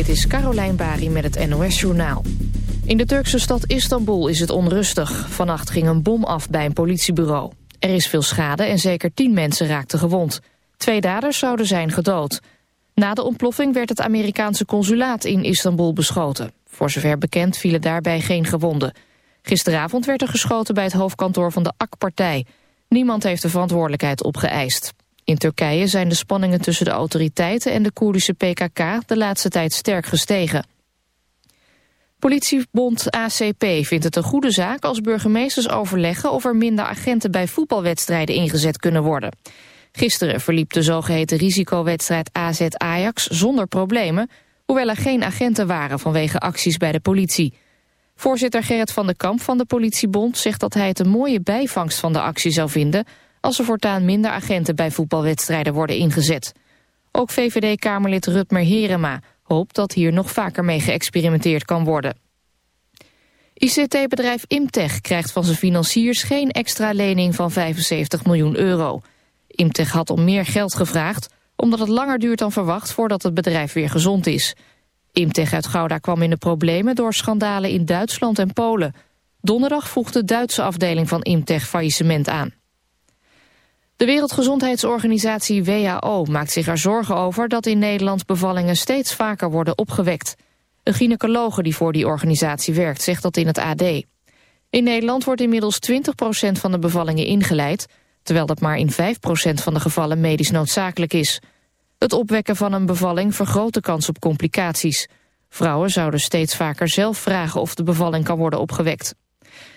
Dit is Carolijn Bari met het NOS Journaal. In de Turkse stad Istanbul is het onrustig. Vannacht ging een bom af bij een politiebureau. Er is veel schade en zeker tien mensen raakten gewond. Twee daders zouden zijn gedood. Na de ontploffing werd het Amerikaanse consulaat in Istanbul beschoten. Voor zover bekend vielen daarbij geen gewonden. Gisteravond werd er geschoten bij het hoofdkantoor van de AK-partij. Niemand heeft de verantwoordelijkheid opgeëist. In Turkije zijn de spanningen tussen de autoriteiten en de Koerdische PKK de laatste tijd sterk gestegen. Politiebond ACP vindt het een goede zaak als burgemeesters overleggen of er minder agenten bij voetbalwedstrijden ingezet kunnen worden. Gisteren verliep de zogeheten risicowedstrijd AZ-Ajax zonder problemen, hoewel er geen agenten waren vanwege acties bij de politie. Voorzitter Gerrit van den Kamp van de politiebond zegt dat hij het een mooie bijvangst van de actie zou vinden als er voortaan minder agenten bij voetbalwedstrijden worden ingezet. Ook VVD-Kamerlid Rutmer Herema hoopt dat hier nog vaker mee geëxperimenteerd kan worden. ICT-bedrijf Imtech krijgt van zijn financiers geen extra lening van 75 miljoen euro. Imtech had om meer geld gevraagd, omdat het langer duurt dan verwacht voordat het bedrijf weer gezond is. Imtech uit Gouda kwam in de problemen door schandalen in Duitsland en Polen. Donderdag voegt de Duitse afdeling van Imtech faillissement aan. De Wereldgezondheidsorganisatie WHO maakt zich er zorgen over dat in Nederland bevallingen steeds vaker worden opgewekt. Een gynaecologe die voor die organisatie werkt zegt dat in het AD. In Nederland wordt inmiddels 20% van de bevallingen ingeleid, terwijl dat maar in 5% van de gevallen medisch noodzakelijk is. Het opwekken van een bevalling vergroot de kans op complicaties. Vrouwen zouden steeds vaker zelf vragen of de bevalling kan worden opgewekt.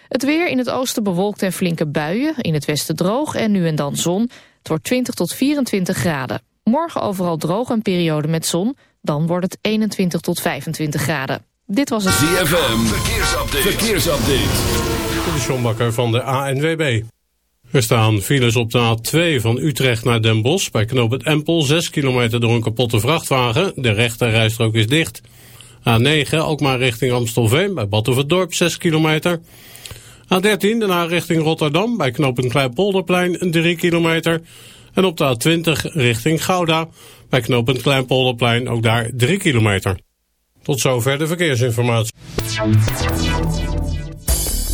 Het weer in het oosten bewolkt en flinke buien, in het westen droog en nu en dan zon. Het wordt 20 tot 24 graden. Morgen overal droog en periode met zon, dan wordt het 21 tot 25 graden. Dit was het ZFM, verkeersupdate. verkeersupdate. De Sjombakker van de ANWB. Er staan files op de A2 van Utrecht naar Den Bosch... bij knoop het Empel, 6 kilometer door een kapotte vrachtwagen. De rechterrijstrook is dicht. A9, ook maar richting Amstelveen, bij Batuverdorp, 6 kilometer... A13 daarna richting Rotterdam bij knooppunt Kleinpolderplein 3 kilometer. En op de A20 richting Gouda bij knooppunt Kleinpolderplein ook daar 3 kilometer. Tot zover de verkeersinformatie.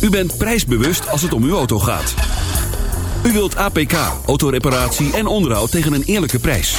U bent prijsbewust als het om uw auto gaat. U wilt APK, autoreparatie en onderhoud tegen een eerlijke prijs.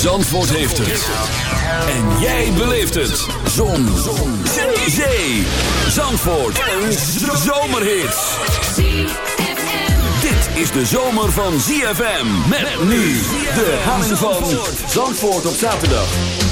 Zandvoort heeft het. En jij beleeft het. Zon. Zon. Zee. Zandvoort. Een zomerhit. Dit is de zomer van ZFM. Met nu de herhaling van Zandvoort op zaterdag.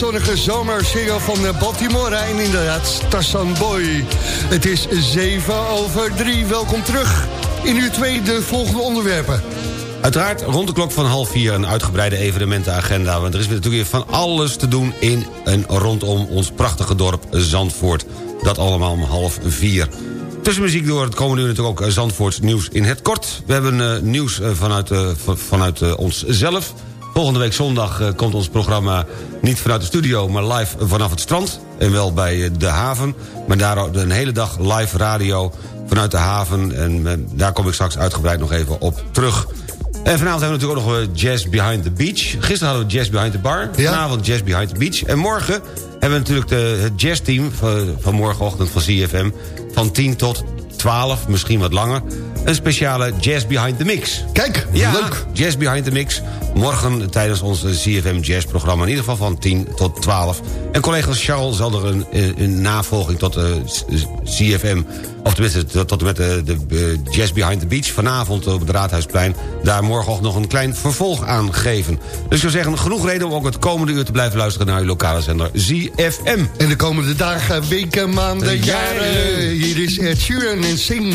Zonnige zomersingle van eh, Baltimore. En inderdaad, Tarzan Boy. Het is 7 over 3. Welkom terug. In uur 2 de volgende onderwerpen. Uiteraard rond de klok van half vier een uitgebreide evenementenagenda. Want er is natuurlijk weer van alles te doen in en rondom ons prachtige dorp Zandvoort. Dat allemaal om half vier. Tussen muziek door het komende uur natuurlijk ook eh, Zandvoorts nieuws in het kort. We hebben uh, nieuws uh, vanuit, vanuit uh, onszelf. Volgende week zondag komt ons programma niet vanuit de studio... maar live vanaf het strand en wel bij de haven. Maar daar een hele dag live radio vanuit de haven. En daar kom ik straks uitgebreid nog even op terug. En vanavond hebben we natuurlijk ook nog Jazz Behind the Beach. Gisteren hadden we Jazz Behind the Bar. Vanavond Jazz Behind the Beach. En morgen hebben we natuurlijk de, het jazzteam van, van morgenochtend van CFM... van 10 tot 12, misschien wat langer... een speciale Jazz Behind the Mix. Kijk, ja, leuk. Jazz Behind the Mix. Morgen tijdens ons CFM Jazz programma. In ieder geval van 10 tot 12. En collega Charles zal er een, een navolging tot de CFM... of tenminste tot, tot met de, de, Jazz Behind the Beach... vanavond op het Raadhuisplein... daar morgen nog een klein vervolg aan geven. Dus ik zou zeggen, genoeg reden om ook het komende uur... te blijven luisteren naar uw lokale zender ZFM. En de komende dagen, weken, maanden, jaren... hier is Ed Sheeran en Sing...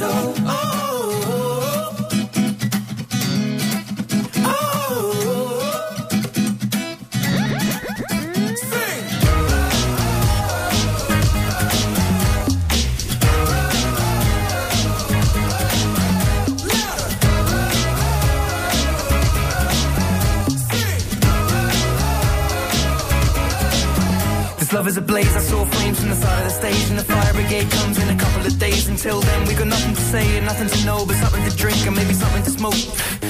This love is a blaze. I saw flames from the side of the stage, and the fire brigade comes in a couple. Until then, we got nothing to say and nothing to know, but something to drink and maybe something to smoke.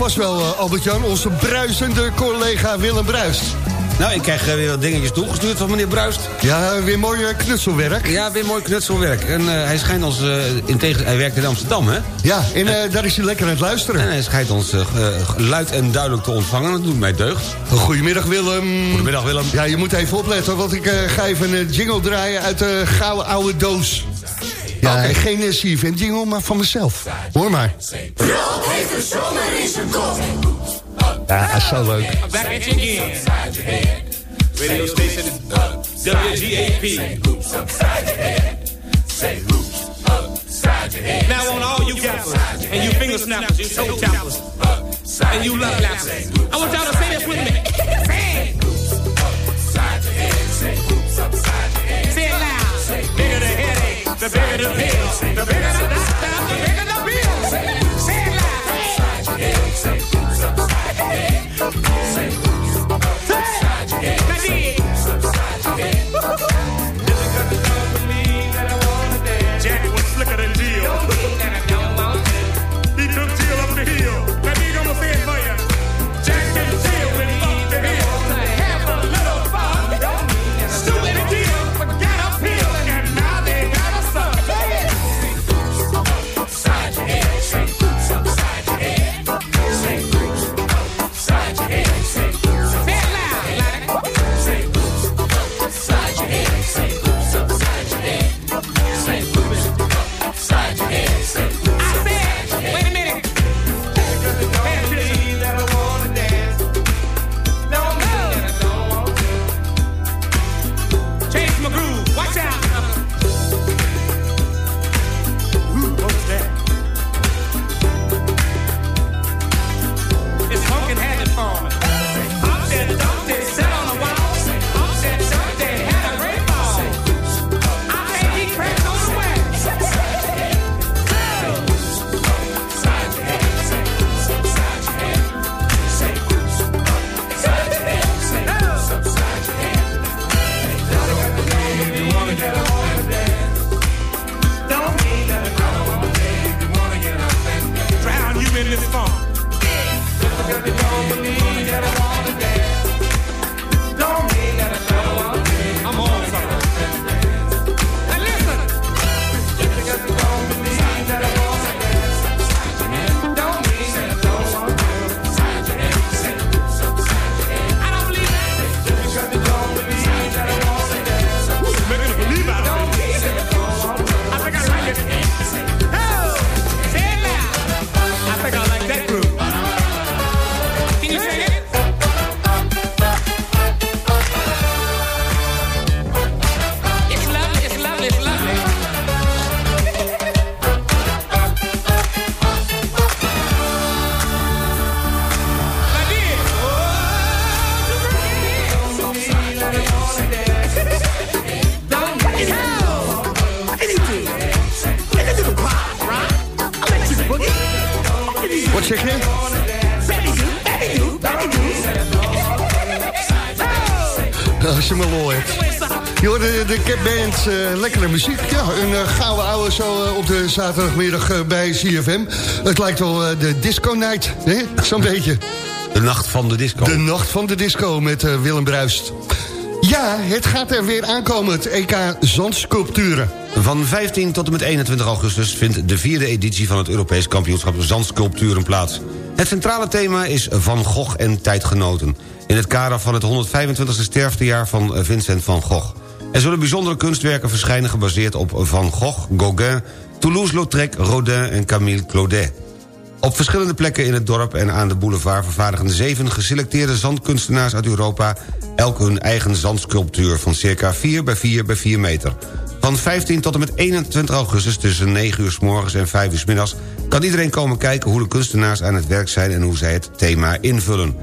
vast wel, eh, Albert-Jan. Onze bruisende collega Willem Bruist. Nou, ik krijg eh, weer wat dingetjes toegestuurd van meneer Bruist. Ja, weer mooi eh, knutselwerk. Ja, weer mooi knutselwerk. En eh, hij schijnt ons, eh, in tegen, hij werkt in Amsterdam, hè? Ja, en eh, daar is hij lekker aan het luisteren. En hij schijnt ons eh, eh, luid en duidelijk te ontvangen. Dat doet mij deugd. Goedemiddag Willem. Goedemiddag, Willem. Ja, je moet even opletten, want ik eh, ga even een jingle draaien uit de gouden oude doos. Ja, Oké. geen uh, CFM jingle, maar van mezelf. Hoor maar. Ja, zo leuk. Back at you again. Radio station WGAP. Now on all you gappers and you finger snappers, you toe tappers, and you love lappers. I want y'all to say this with me. The bigger the pill, the bigger the zaterdagmiddag eh, bij CFM. Het lijkt wel eh, de disco night? Zo'n beetje. De nacht van de disco. De nacht van de disco met eh, Willem Bruist. Ja, het gaat er weer aankomen, het EK Zandsculpturen. Van 15 tot en met 21 augustus vindt de vierde editie van het Europees kampioenschap Zandsculpturen plaats. Het centrale thema is Van Gogh en tijdgenoten. In het kader van het 125e sterftejaar van Vincent van Gogh. Er zullen bijzondere kunstwerken verschijnen gebaseerd op Van Gogh, Gauguin, Toulouse-Lautrec, Rodin en Camille Claudet. Op verschillende plekken in het dorp en aan de boulevard... vervaardigen zeven geselecteerde zandkunstenaars uit Europa... elk hun eigen zandsculptuur van circa 4 bij 4 bij 4 meter. Van 15 tot en met 21 augustus tussen 9 uur s morgens en 5 uur s middags... kan iedereen komen kijken hoe de kunstenaars aan het werk zijn... en hoe zij het thema invullen.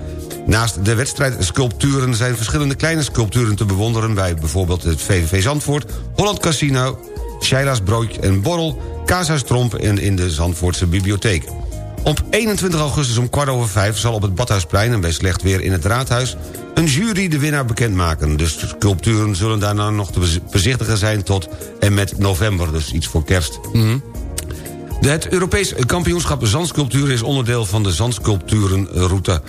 Naast de wedstrijdsculpturen zijn verschillende kleine sculpturen te bewonderen... bij bijvoorbeeld het VVV Zandvoort, Holland Casino... Sheila's Brood en Borrel, Kaashuis Tromp en in de Zandvoortse Bibliotheek. Op 21 augustus om kwart over vijf zal op het Badhuisplein... en bij slecht weer in het Raadhuis... een jury de winnaar bekendmaken. De sculpturen zullen daarna nog te bez- bezichtigen zijn tot en met november. Dus iets voor kerst. Het Europees kampioenschap Zandsculpturen is onderdeel van de Zandsculpturenroute.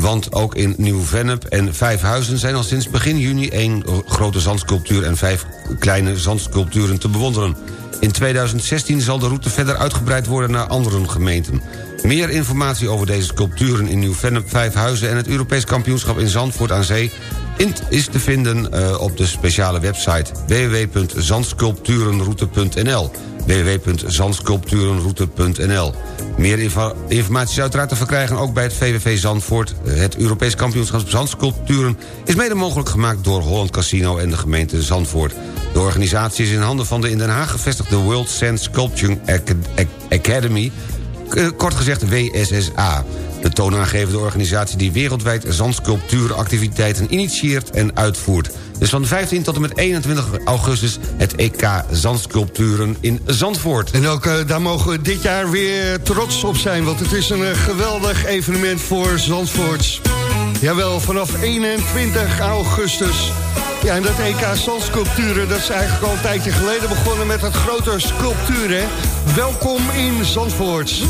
Want ook in Nieuw-Vennep en Vijfhuizen zijn al sinds begin juni... één grote zandsculptuur en vijf kleine zandsculpturen te bewonderen. In 2016 zal de route verder uitgebreid worden naar andere gemeenten. Meer informatie over deze sculpturen in Nieuw-Vennep, Vijfhuizen... en het Europees kampioenschap in Zandvoort aan Zee... is te vinden eh, op de speciale website www.zandsculpturenroute.nl www.zandsculpturenroute.nl Meer informatie is uiteraard te verkrijgen ook bij het VVV Zandvoort. Het Europees kampioenschap Zandsculpturen is mede mogelijk gemaakt door Holland Casino en de gemeente Zandvoort. De organisatie is in handen van de in Den Haag gevestigde World Sand Sculpture Ac- Ac- Academy, k- kort gezegd WSSA. De toonaangevende organisatie die wereldwijd zandsculptuuractiviteiten initieert en uitvoert. Dus van 15 tot en met 21 augustus het EK Zandsculpturen in Zandvoort. En ook eh, daar mogen we dit jaar weer trots op zijn... want het is een eh, geweldig evenement voor Zandvoorts. Jawel, vanaf 21 augustus. Ja, en dat EK Zandsculpturen, dat is eigenlijk al een tijdje geleden begonnen... met het grote sculptuur, hè. Welkom in Zandvoort.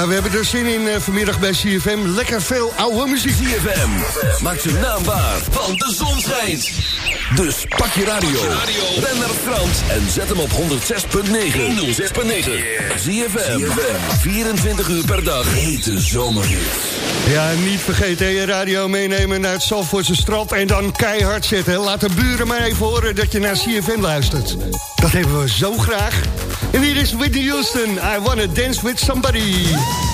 Ja, we hebben er zin in eh, vanmiddag bij CFM. Lekker veel oude muziek. CFM. Maak zijn naam waar, want de zon schijnt. Dus pak je radio. Ben naar Frans en zet hem op 106.9. 106.9. CFM. 24 uur per dag. Hete zomerhit. Ja, niet vergeten je radio meenemen naar het Zalvoortse strand... en dan keihard zetten. Laat de buren maar even horen dat je naar CFM luistert. Dat hebben we zo graag. En hier is Whitney Houston. I wanna dance with somebody.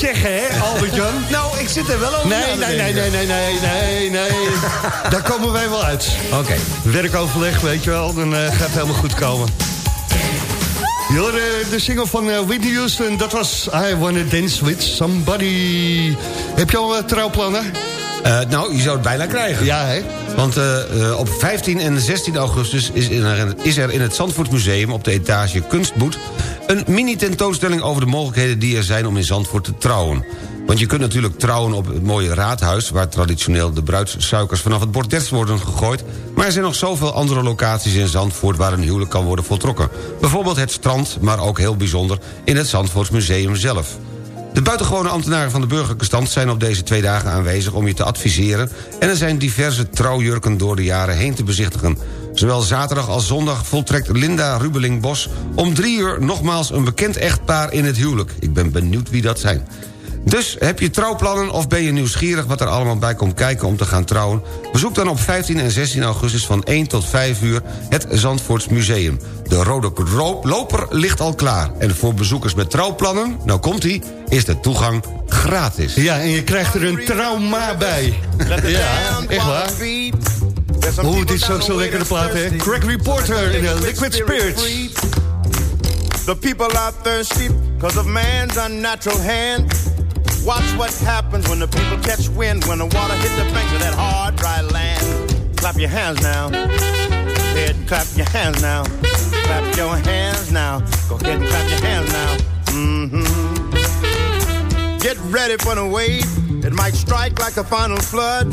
Zeggen, hè, Albert-Jan? Nou, ik zit er wel over Nee, nee, nee, nee, nee, nee, nee, nee. Daar komen wij wel uit. Oké. Werkoverleg, weet je wel, dan eh, gaat het helemaal goed komen. Je hoorde de single van eh, Whitney Houston, dat was I Wanna Dance With Somebody. Heb je al eh, trouwplannen? Eh, nou, je zou het bijna krijgen. Ja, hè? Want eh, op 15 en 16 augustus is er, is er in het Zandvoortmuseum... op de etage Kunstboet... een mini-tentoonstelling over de mogelijkheden die er zijn... om in Zandvoort te trouwen. Want je kunt natuurlijk trouwen op het mooie raadhuis... waar traditioneel de bruidssuikers vanaf het bordes worden gegooid... maar er zijn nog zoveel andere locaties in Zandvoort... waar een huwelijk kan worden voltrokken. Bijvoorbeeld het strand, maar ook heel bijzonder... in het Zandvoortsmuseum zelf. De buitengewone ambtenaren van de burgerlijke stand zijn op deze twee dagen aanwezig om je te adviseren... en er zijn diverse trouwjurken door de jaren heen te bezichtigen. Zowel zaterdag als zondag voltrekt Linda Rubeling-Bos om drie uur nogmaals een bekend echtpaar in het huwelijk. Ik ben benieuwd wie dat zijn. Dus heb je trouwplannen of ben je nieuwsgierig wat er allemaal bij komt kijken om te gaan trouwen? Bezoek dan op 15 en 16 augustus van 1 tot 5 uur het Zandvoorts Museum. De rode ro- loper ligt al klaar. En voor bezoekers met trouwplannen, nou komt ie, is de toegang gratis. Ja, en je krijgt er een trauma bij. ja, echt waar. Hoe dit is ook zo lekkere plaat, hè? Craig Reporter in de Liquid Spirits. The people are thirsty because of man's unnatural hand. Watch what happens when the people catch wind, when the water hits the banks of that hard, dry land. Clap your hands now. Go ahead and clap your hands now. Clap your hands now. Go ahead and clap your hands now. hmm Get ready for the wave. It might strike like a final flood.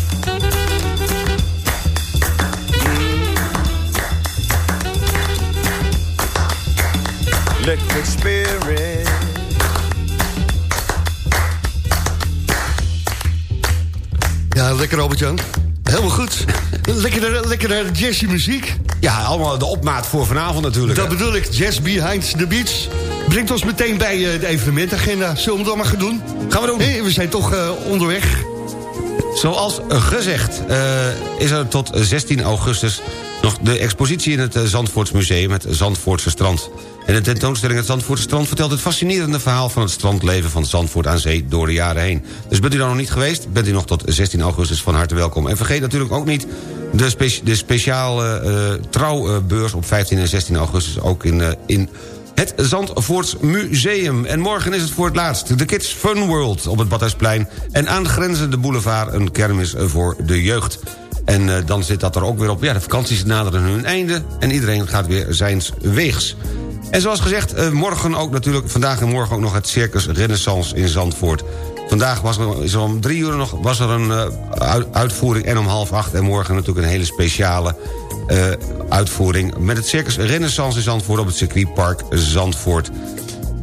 Liquid spirit. Ja, lekker Albert-Jan. Helemaal goed. Lekkere, lekkere jazzy muziek. Ja, allemaal de opmaat voor vanavond natuurlijk. Dat hè. bedoel ik, Jazz Behind the Beach. Brengt ons meteen bij eh, de evenementagenda. Zullen we dat maar gaan doen? Gaan we doen. Hey, we zijn toch eh, onderweg. Zoals gezegd eh, is er tot 16 augustus Nog de expositie in het eh, Zandvoorts Museum, het Zandvoortse strand. En de tentoonstelling Het Zandvoortse strand vertelt het fascinerende verhaal... van het strandleven van Zandvoort aan zee door de jaren heen. Dus bent u daar nog niet geweest, bent u nog tot 16 augustus van harte welkom. En vergeet natuurlijk ook niet de, spe de speciale uh, trouwbeurs op 15 en 16 augustus... ook in, uh, in het Zandvoorts Museum. En morgen is het voor het laatst de Kids Fun World op het Badhuisplein... en aangrenzende boulevard een kermis voor de jeugd. En uh, dan zit dat er ook weer op. Ja, de vakanties naderen hun einde en iedereen gaat weer zijns weegs. En zoals gezegd, uh, morgen ook natuurlijk, vandaag en morgen ook nog het Circus Renaissance in Zandvoort. Vandaag was er, is om drie uur nog was er een uh, uitvoering en om half acht... en morgen natuurlijk een hele speciale uitvoering... met het Circus Renaissance in Zandvoort op het circuitpark Zandvoort.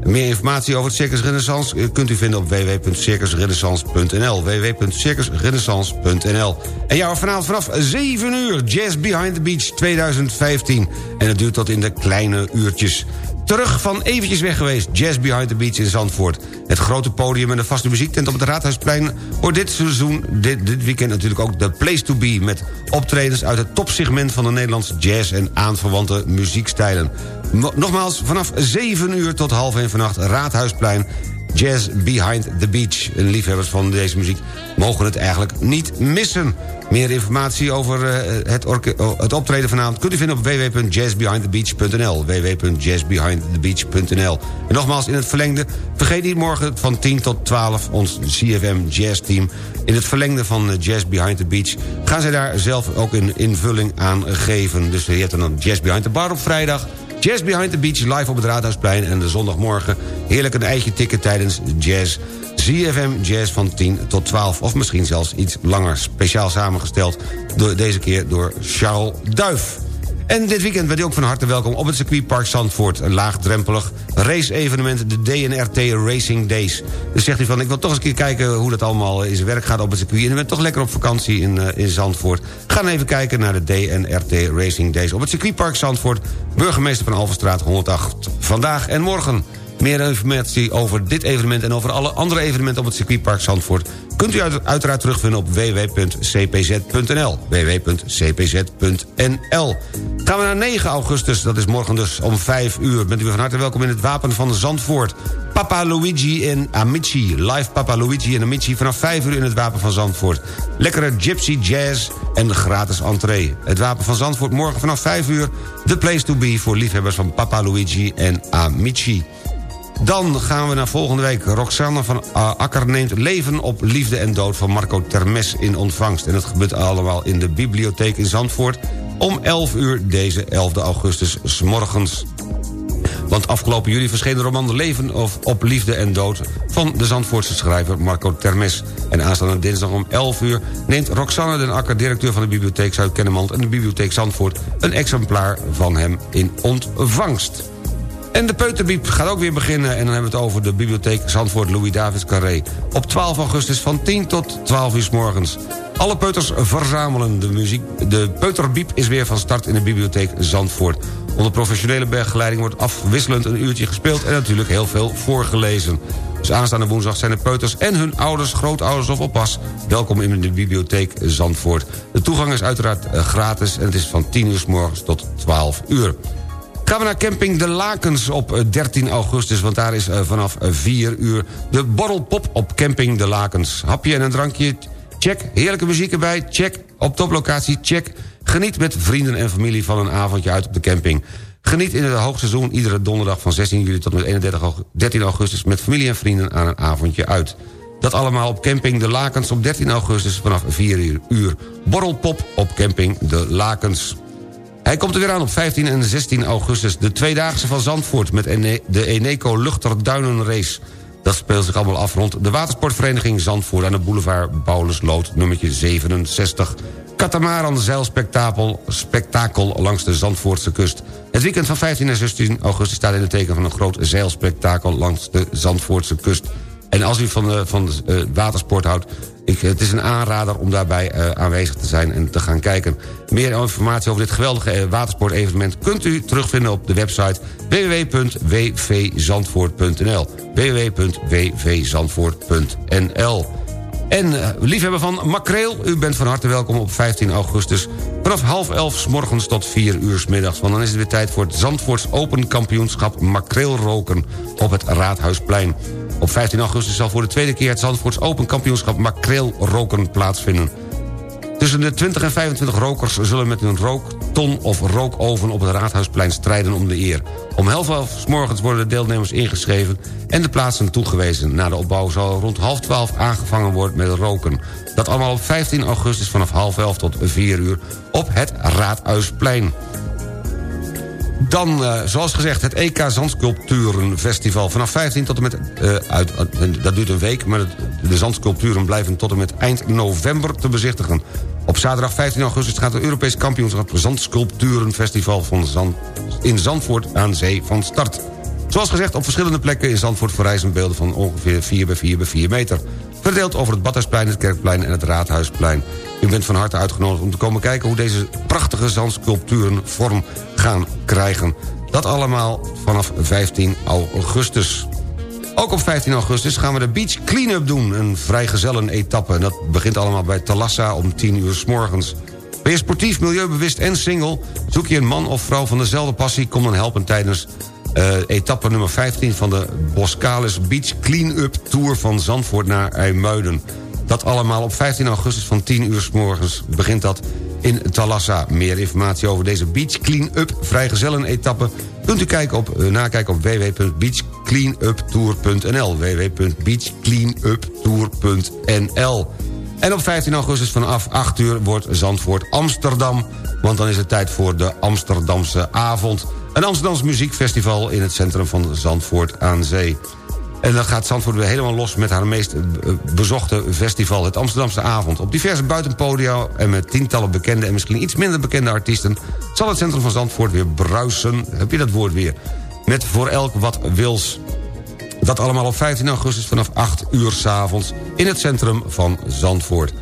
Meer informatie over het Circus Renaissance kunt u vinden op www.circusrenaissance.nl www.circusrenaissance.nl En ja, vanavond vanaf 7 uur Jazz Behind the Beach 2015. En het duurt tot in de kleine uurtjes. Terug van eventjes weg geweest, Jazz Behind the Beach in Zandvoort. Het grote podium en de vaste muziektent op het Raadhuisplein... wordt dit seizoen, dit, dit weekend natuurlijk ook de place to be... met optredens uit het topsegment van de Nederlandse jazz... en aanverwante muziekstijlen. Nogmaals, vanaf 7 uur tot half 1 vannacht Raadhuisplein... Jazz Behind the Beach. Liefhebbers van deze muziek mogen het eigenlijk niet missen. Meer informatie over uh, het, het, optreden vanavond... kunt u vinden op www.jazzbehindthebeach.nl www.jazzbehindthebeach.nl En nogmaals, in het verlengde... vergeet niet morgen van 10 tot 12 ons CFM Jazz Team... in het verlengde van Jazz Behind the Beach... gaan zij daar zelf ook een invulling aan geven. Dus je hebt dan Jazz Behind the Bar op vrijdag... Jazz Behind the Beach live op het Raadhuisplein... en de zondagmorgen heerlijk een eitje tikken tijdens jazz... ZFM Jazz van 10 tot 12, of misschien zelfs iets langer. Speciaal samengesteld, door, deze keer door Charles Duif. En dit weekend bent u ook van harte welkom op het circuitpark Zandvoort. Een laagdrempelig race-evenement, de DNRT Racing Days. Dus zegt u van, ik wil toch eens een keer kijken hoe dat allemaal in zijn werk gaat op het circuit. En u bent toch lekker op vakantie in, uh, in Zandvoort. Ga dan even kijken naar de DNRT Racing Days op het circuitpark Zandvoort. Burgemeester van Alverstraat 108. Vandaag en morgen. Meer informatie over dit evenement en over alle andere evenementen op het circuitpark Zandvoort... kunt u uiteraard terugvinden op www.cpz.nl. www.cpz.nl Gaan we naar 9 augustus, dat is morgen dus om 5 uur. Bent u van harte welkom in het Wapen van Zandvoort. Papa Luigi en Amici. Live Papa Luigi en Amici vanaf 5 uur in het Wapen van Zandvoort. Lekkere gypsy jazz en gratis entree. Het Wapen van Zandvoort morgen vanaf 5 uur. The place to be voor liefhebbers van Papa Luigi en Amici. Dan gaan we naar volgende week. Roxanne van Akker neemt Leven op Liefde en Dood... van Marco Termes in ontvangst. En dat gebeurt allemaal in de bibliotheek in Zandvoort... om 11 uur deze 11 augustus s morgens. Want afgelopen juli verscheen de roman Leven of op Liefde en Dood... van de Zandvoortse schrijver Marco Termes. En aanstaande dinsdag om 11 uur neemt Roxanne den Akker... directeur van de bibliotheek Zuid-Kennemerland en de bibliotheek Zandvoort... een exemplaar van hem in ontvangst. En de Peuterbiep gaat ook weer beginnen. En dan hebben we het over de bibliotheek Zandvoort Louis Davids Carré. Op 12 augustus van 10 tot 12 uur s morgens. Alle peuters verzamelen. De, muziek, de Peuterbiep is weer van start in de bibliotheek Zandvoort. Onder professionele begeleiding wordt afwisselend een uurtje gespeeld... en natuurlijk heel veel voorgelezen. Dus aanstaande woensdag zijn de peuters en hun ouders, grootouders of oppas... welkom in de bibliotheek Zandvoort. De toegang is uiteraard eh, gratis en het is van 10 uur s morgens tot 12 uur. Gaan we naar camping De Lakens op 13 eh, augustus... want daar is eh, vanaf 4 uur de borrelpop op camping De Lakens. Hapje en een drankje, check. Heerlijke muziek erbij, check. Op toplocatie, check. Geniet met vrienden en familie van een avondje uit op de camping. Geniet in het hoogseizoen iedere donderdag van 16 juli tot met 31 13 augustus... met familie en vrienden aan een avondje uit. Dat allemaal op camping De Lakens op 13 augustus vanaf 4 uur. Borrelpop op camping De Lakens. Hij komt er weer aan op 15 en 16 augustus. De Tweedaagse van Zandvoort met de Eneco Luchterduinenrace. Dat speelt zich allemaal af rond de watersportvereniging Zandvoort... aan de boulevard Paulusloot, nummertje 67. Katamaran zeilspektakel spektakel langs de Zandvoortse kust. Het weekend van 15 en 16 augustus staat in het teken van een groot zeilspektakel langs de Zandvoortse kust. En als u van, uh, van uh, watersport houdt... Ik, het is een aanrader om daarbij uh, aanwezig te zijn en te gaan kijken. Meer informatie over dit geweldige watersportevenement... kunt u terugvinden op de website www.wvzandvoort.nl www.wvzandvoort.nl En eh, liefhebber van makreel, u bent van harte welkom op 15 augustus... vanaf half elf s morgens tot 4 uur s middags. Want dan is het weer tijd voor het Zandvoorts Open Kampioenschap makreelroken op het Raadhuisplein. Op 15 augustus zal voor de tweede keer het Zandvoorts Open Kampioenschap makreelroken plaatsvinden. Tussen de 20 en 25 rokers zullen met hun rookton of rookoven op het Raadhuisplein strijden om de eer. Om half elf 's morgens worden de deelnemers ingeschreven en de plaatsen toegewezen. Na de opbouw zal rond half 12 aangevangen worden met roken. Dat allemaal op 15 augustus vanaf half elf tot 4 uur op het Raadhuisplein. Dan, uh, zoals gezegd, het EK Zandsculpturenfestival. Vanaf 15 tot en met... Uh, uit, uh, dat duurt een week, maar de zandsculpturen blijven tot en met eind november te bezichtigen. Op zaterdag 15 augustus gaat het Europees kampioenschap Zandsculpturenfestival van Zand, in Zandvoort aan zee van start. Zoals gezegd, op verschillende plekken in Zandvoort verrijzen beelden van ongeveer 4 bij 4 bij 4 meter. Verdeeld over het Badhuisplein, het Kerkplein en het Raadhuisplein. U bent van harte uitgenodigd om te komen kijken... hoe deze prachtige zandsculpturen vorm gaan krijgen. Dat allemaal vanaf 15 augustus. Ook op 15 augustus gaan we de Beach Cleanup doen. Een vrijgezellen etappe. En dat begint allemaal bij Talassa om 10 uur s morgens. Ben je sportief, milieubewust en single? Zoek je een man of vrouw van dezelfde passie? Kom dan helpen tijdens uh, etappe nummer 15 van de Boscalis Beach Clean-up Tour van Zandvoort naar IJmuiden. Dat allemaal op 15 augustus van 10 uur s morgens begint dat in Talassa. Meer informatie over deze Beach Clean-up. Vrijgezellen-etappe... kunt u kijken op, uh, nakijken op www.beachcleanuptour.nl www.beachcleanuptour.nl En op 15 augustus vanaf 8 uur wordt Zandvoort Amsterdam... want dan is het tijd voor de Amsterdamse avond... Een Amsterdams muziekfestival in het centrum van Zandvoort aan Zee. En dan gaat Zandvoort weer helemaal los met haar meest eh, bezochte festival... het Amsterdamse Avond. Op diverse buitenpodia en met tientallen bekende... en misschien iets minder bekende artiesten... zal het centrum van Zandvoort weer bruisen. Heb je dat woord weer? Met voor elk wat wils. Dat allemaal op 15 augustus vanaf 8 uur s'avonds... in het centrum van Zandvoort.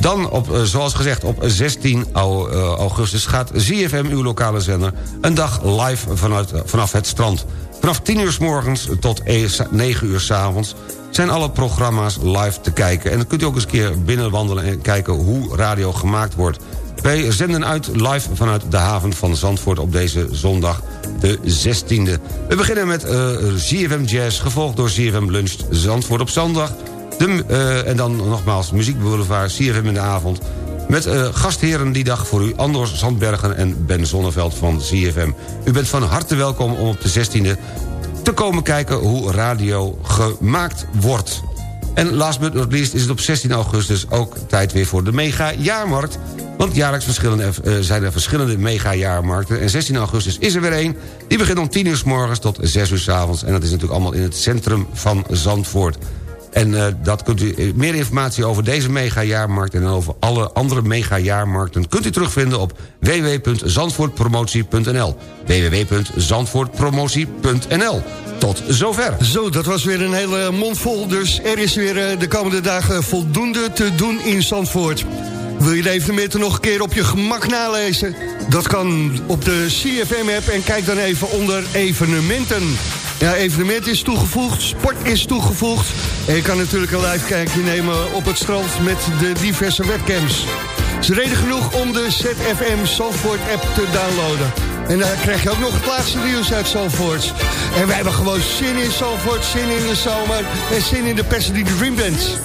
Dan, op, eh, zoals gezegd, op 16 eh, augustus gaat ZFM, uw lokale zender... een dag live vanuit, vanaf het strand. Vanaf 10 uur s morgens tot 9 uur s avonds zijn alle programma's live te kijken. En dan kunt u ook eens een keer binnenwandelen en kijken hoe radio gemaakt wordt. Wij zenden uit live vanuit de haven van Zandvoort op deze zondag de 16e. We beginnen met uh, Jazz, gevolgd door ZFM Lunch Zandvoort op zondag... De, uh, en dan nogmaals Muziekboulevard, CFM in de avond... met uh, gastheren die dag voor u Anders Zandbergen en Ben Zonneveld van CFM. U bent van harte welkom om op de 16e te komen kijken hoe radio gemaakt wordt. En last but not least is het op 16 augustus ook tijd weer voor de mega-jaarmarkt. Want jaarlijks uh, zijn er verschillende mega-jaarmarkten. En 16 augustus is er weer één. Die begint om 10 uur s morgens tot 6 uur s avonds. En dat is natuurlijk allemaal in het centrum van Zandvoort. En uh, dat kunt u, meer informatie over deze mega-jaarmarkt... en over alle andere mega-jaarmarkten... kunt u terugvinden op www.zandvoortpromotie.nl www.zandvoortpromotie.nl Tot zover. Zo, dat was weer een hele mond vol. Dus er is weer uh, de komende dagen voldoende te doen in Zandvoort. Wil je de evenementen nog een keer op je gemak nalezen? Dat kan op de CFM-app en kijk dan even onder evenementen. Ja, evenement is toegevoegd, sport is toegevoegd. En je kan natuurlijk een live kijkje nemen op het strand met de diverse webcams. Het is reden genoeg om de ZFM Zandvoort app te downloaden. En daar krijg je ook nog het laatste nieuws uit Zandvoort. En wij hebben gewoon zin in Zandvoort, zin in de zomer... en zin in de Pasadena Dream Band.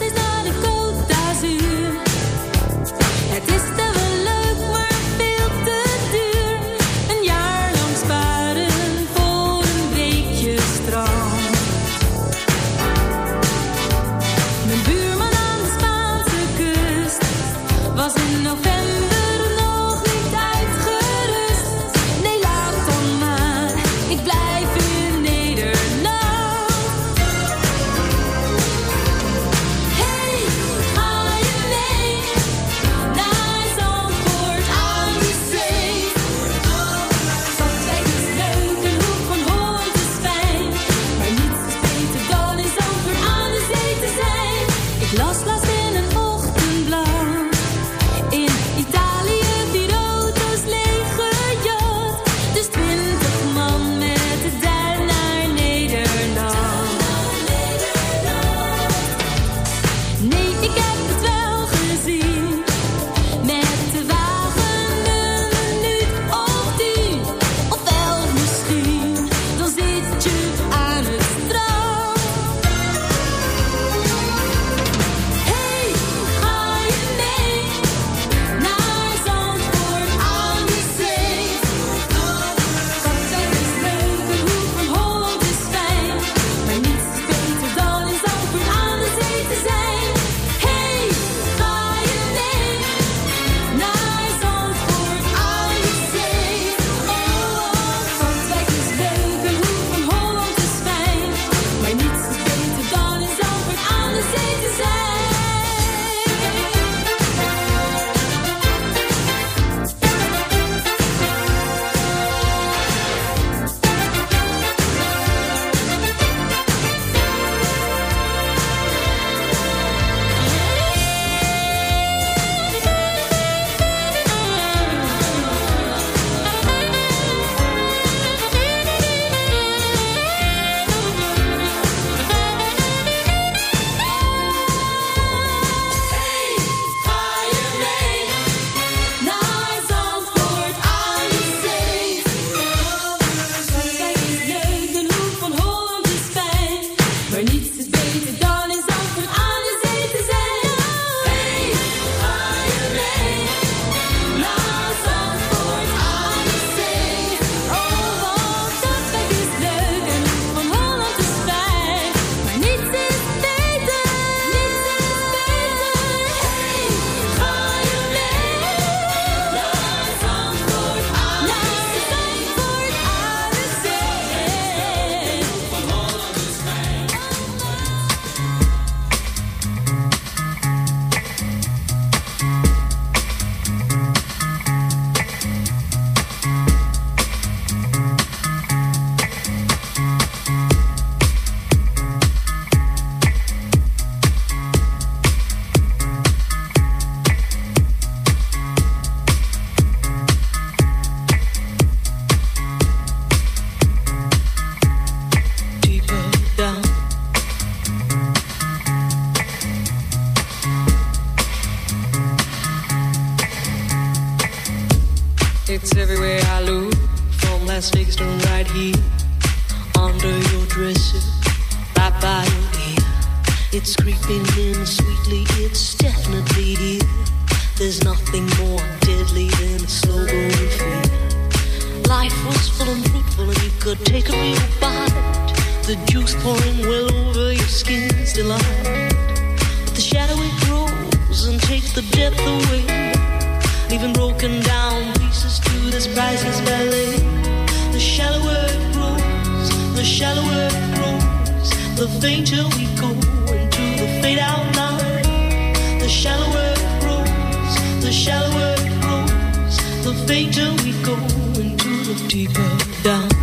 Fainter we go into the deeper down.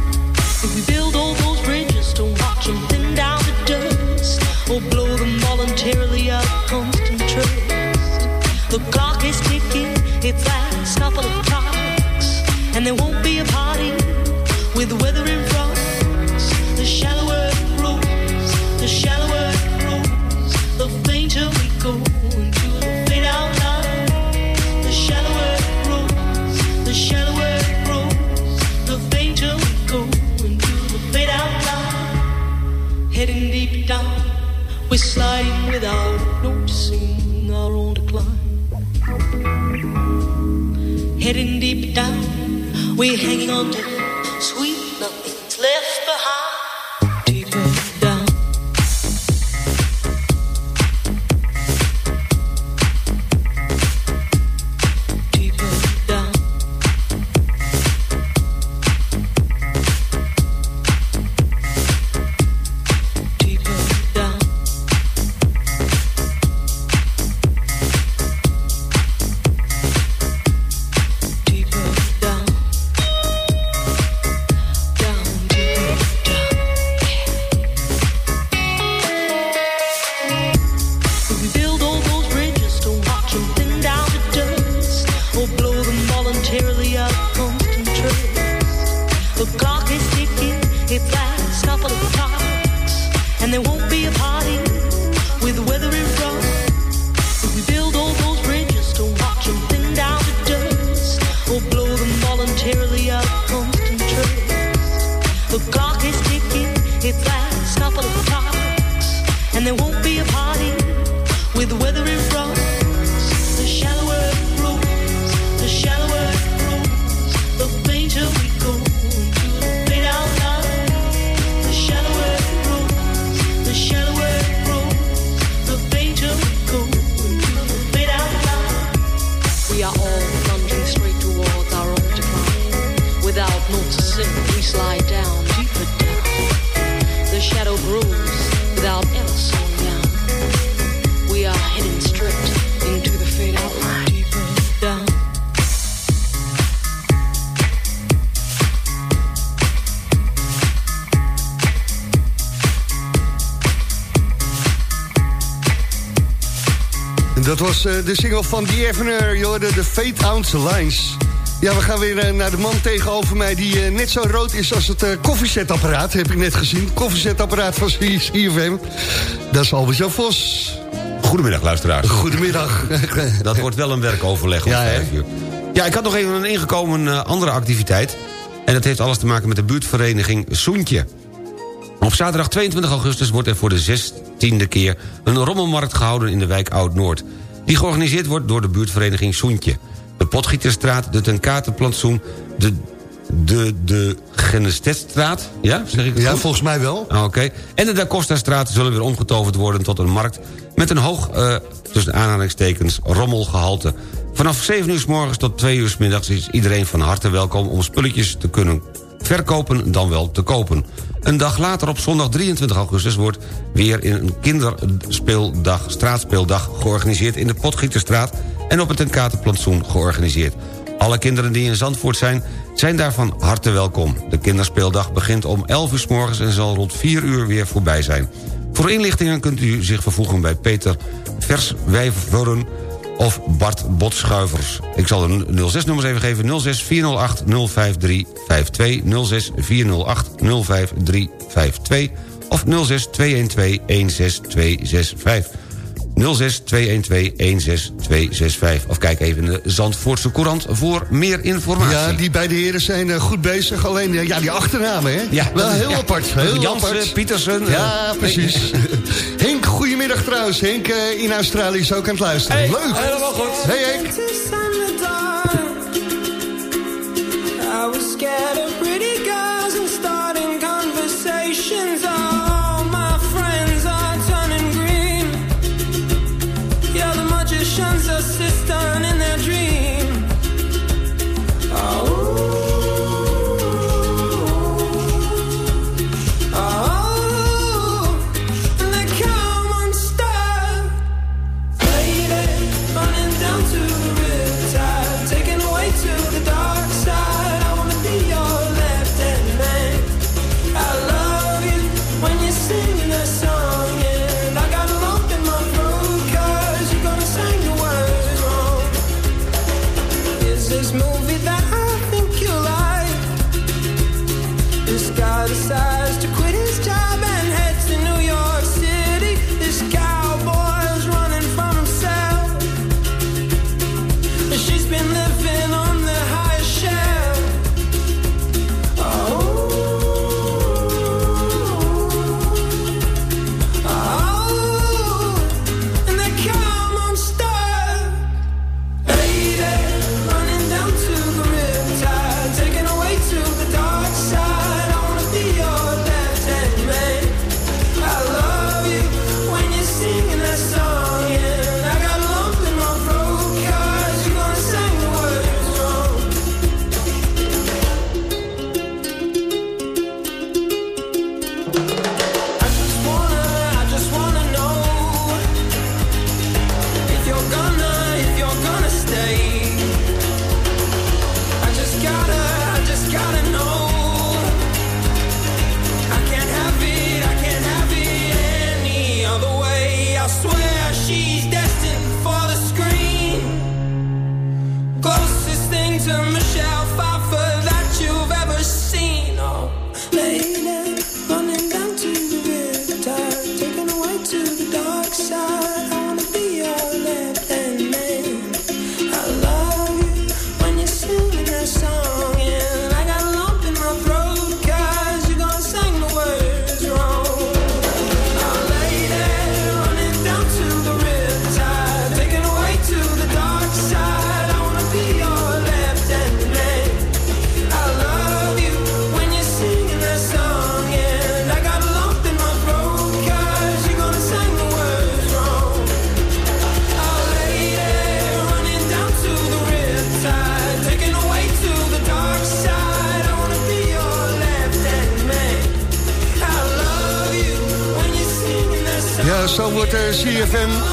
The clock is ticking, it's last couple of clocks, and there won't be a party was eh, de single van The Evener, je hoorde de Fate Out Lines. Ja, we gaan weer eh, naar de man tegenover mij die eh, net zo rood is als het koffiezetapparaat, heb ik net gezien. Koffiezetapparaat van CFM. Dat is Albert-Jan Vos. Goedemiddag, luisteraars. Goedemiddag. Dat wordt wel een werkoverleg om Ja, vijf uur. Ja, ik had nog even een ingekomen andere activiteit. En dat heeft alles te maken met de buurtvereniging Soentje. Op zaterdag 22 augustus wordt er voor de zestiende keer... een rommelmarkt gehouden in de wijk Oud-Noord. Die georganiseerd wordt door de buurtvereniging Soentje. De Potgieterstraat, de Tenkatenplantsoen... de, de, de Genestetstraat, ja, zeg ik het Ja, goed? volgens mij wel. Ah, Oké. En de Da Costa-straat zullen weer omgetoverd worden tot een markt... met een hoog, eh, tussen aanhalingstekens, rommelgehalte. Vanaf 7 uur s morgens tot 2 uur s middags is iedereen van harte welkom... om spulletjes te kunnen verkopen dan wel te kopen. Een dag later op zondag 23 augustus wordt weer een kinderspeeldag, straatspeeldag georganiseerd in de Potgieterstraat en op het Tenkatenplantsoen georganiseerd. Alle kinderen die in Zandvoort zijn, zijn daar van harte welkom. De kinderspeeldag begint om 11 uur s morgens en zal rond 4 uur weer voorbij zijn. Voor inlichtingen kunt u zich vervoegen bij Peter Verswijveren of Bart Botschuivers. Ik zal de 06-nummers even geven. 06 408 05352, 06 408 05352 of 06 212 16265. 06-212-16265. Of kijk even in de Zandvoortse Courant voor meer informatie. Ja, die beide heren zijn eh, goed bezig. Alleen eh, ja, die achternamen, hè? Ja, Wel heel apart. Heel Jansen. Pietersen. Ja, eh, precies. Henk, goedemiddag trouwens. Henk in Australië is ook aan het luisteren. Leuk. Helemaal goed. Hey Henk. I was scared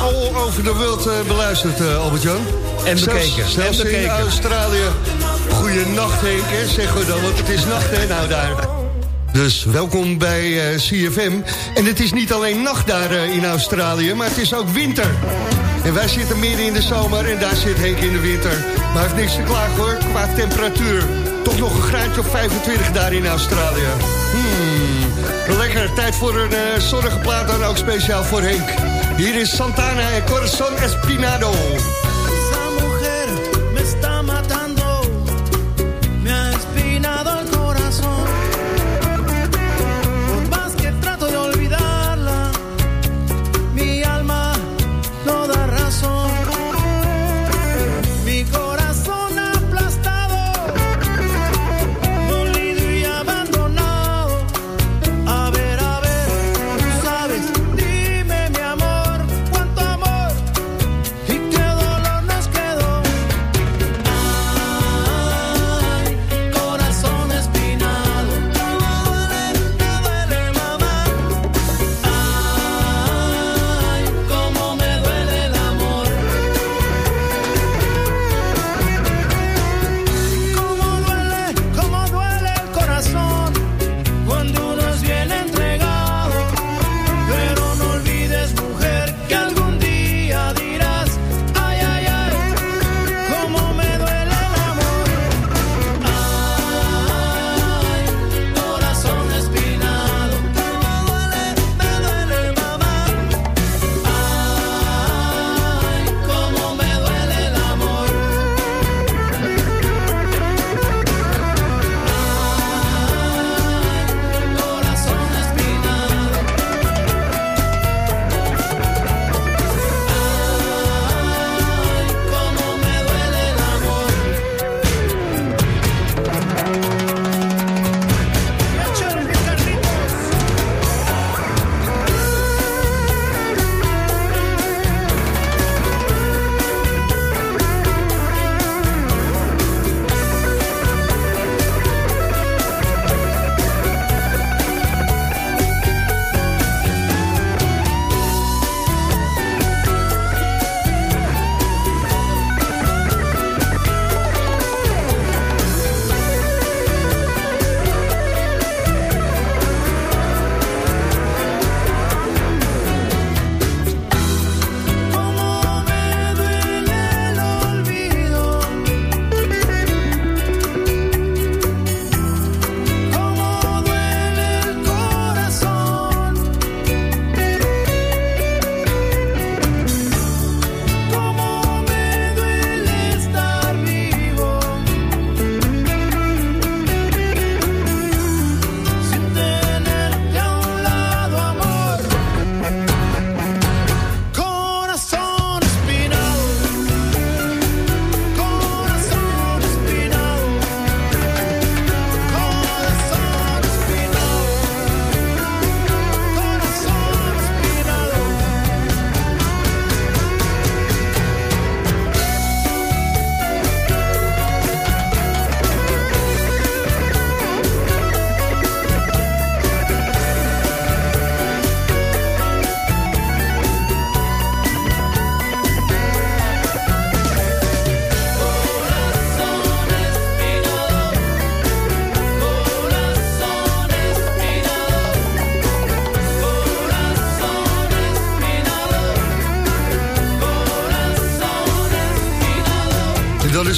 all over de wereld eh, beluisterd, eh, uh, Albert-Jan. En bekeken. Zelfs, en bekeken. in Australië. Goeienacht, Henk, zeg we dan, want het is nacht, hè, nou daar. Dus welkom bij eh, CFM. En het is niet alleen nacht daar in Australië, maar het is ook winter. En wij zitten midden in de zomer en daar zit Henk in de winter. Maar heeft niks te klagen, hoor, qua temperatuur. Toch nog een graadje of 25 daar in Australië. Hmm. Lekker, tijd voor een zonnige plaat dan ook speciaal voor Henk. Hier is Santana en Corazon Espinado.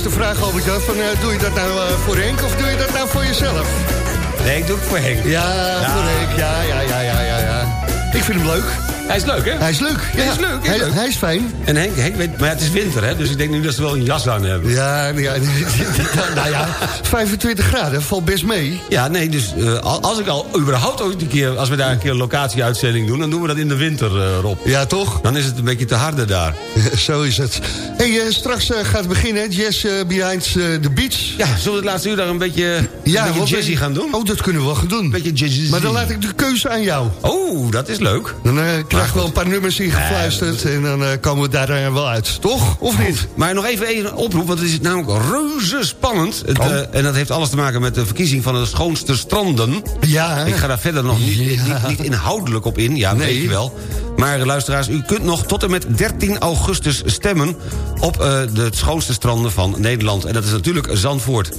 De vraag, Albert, van, eh, doe je dat nou eh, voor Henk of doe je dat nou voor jezelf? Nee, ik doe het voor Henk. Ja, voor Henk, ja, ja, ja, ja, ja, ja. Ik vind hem leuk. Hij is leuk, hè? Hij is leuk. Hij ja. is leuk, hij Hij, is fijn. En Henk, Henk weet, maar het is winter, hè? Dus ik denk nu dat ze wel een jas aan hebben. Ja, ja, nou ja, 25 graden, valt best mee. Ja, nee, dus eh, al- als ik al überhaupt ooit een keer... als we daar een keer een locatieuitzending doen... dan doen we dat in de winter, eh, Rob. Ja, toch? Dan is het een beetje te harde daar. Zo is het. hey, eh, straks gaat het beginnen, Jazz eh, Behind eh, the Beach. Ja, zullen we het laatste uur daar een beetje, een beetje jazzy gaan doen? Oh, dat kunnen we wel gaan doen. beetje jazzy. Maar dan laat ik de keuze aan jou. Oh, dat is leuk. Dan krijg ik wel een paar nummers ingefluisterd en dan eh, komen we daar eh, wel uit. Toch? Of niet? Maar nog even een oproep, want het is namelijk reuze spannend. Het, Oh. eh, en dat heeft alles te maken met de verkiezing van de schoonste stranden. Ja. Ik ga daar verder nog niet, niet, niet inhoudelijk op in, ja, Nee. weet je wel. Maar luisteraars, u kunt nog tot en met 13 augustus stemmen... op eh, de schoonste stranden van Nederland. En dat is natuurlijk Zandvoort.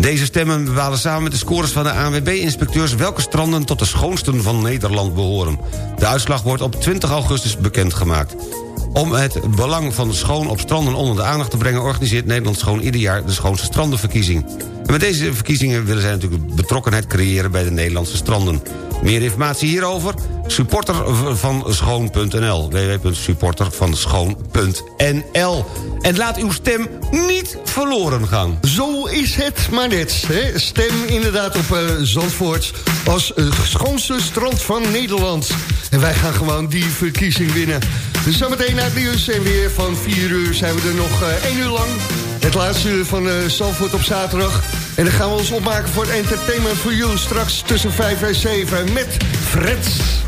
Deze stemmen bepalen samen met de scores van de ANWB-inspecteurs... welke stranden tot de schoonsten van Nederland behoren. De uitslag wordt op 20 augustus bekendgemaakt. Om het belang van schoon op stranden onder de aandacht te brengen... organiseert Nederland Schoon ieder jaar de schoonste strandenverkiezing. En met deze verkiezingen willen zij natuurlijk betrokkenheid creëren... bij de Nederlandse stranden. Meer informatie hierover? Supporter van schoon.nl. www.supportervanschoon.nl En laat uw stem niet verloren gaan. Zo is het maar net. Hè? Stem inderdaad op eh, Zandvoort als het schoonste strand van Nederland. En wij gaan gewoon die verkiezing winnen. Dus zometeen naar het nieuws en weer van 4 uur zijn we er nog eh 1 uur lang. Het laatste uur van eh Zandvoort op zaterdag. En dan gaan we ons opmaken voor het Entertainment for You... straks tussen 5 en 7 met Fred.